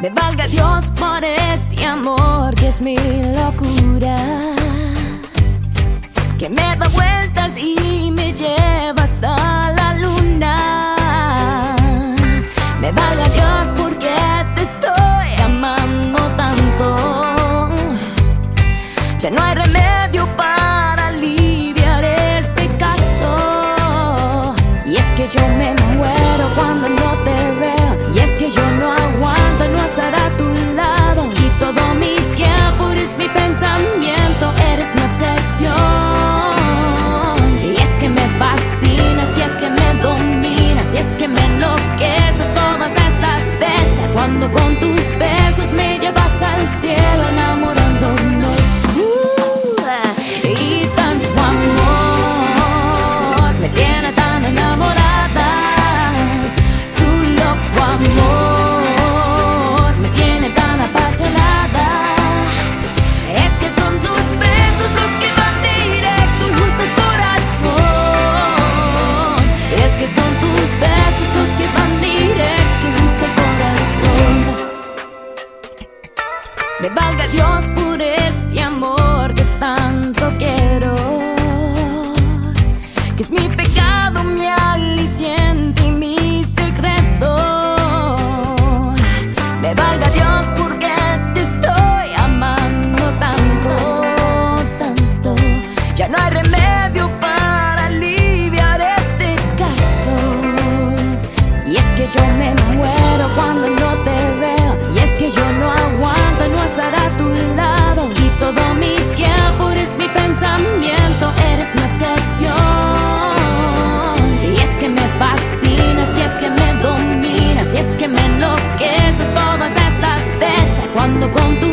Me valga Dios por este amor que es mi locura. Que me da vueltas y me lleva hasta la luna. Me valga Dios porque te estoy amando tanto. Ya no hay remedio para aliviar este caso. Y es que yo me muero cuando Con tus besos me llevas al cielo. Dios por este amor que tanto quiero. Que es mi pecado, mi aliciente y mi secreto. Me valga Dios porque te estoy amando tanto, tanto. Ya no hay remedio para aliviar este caso. Y es que yo me muero cuando ンド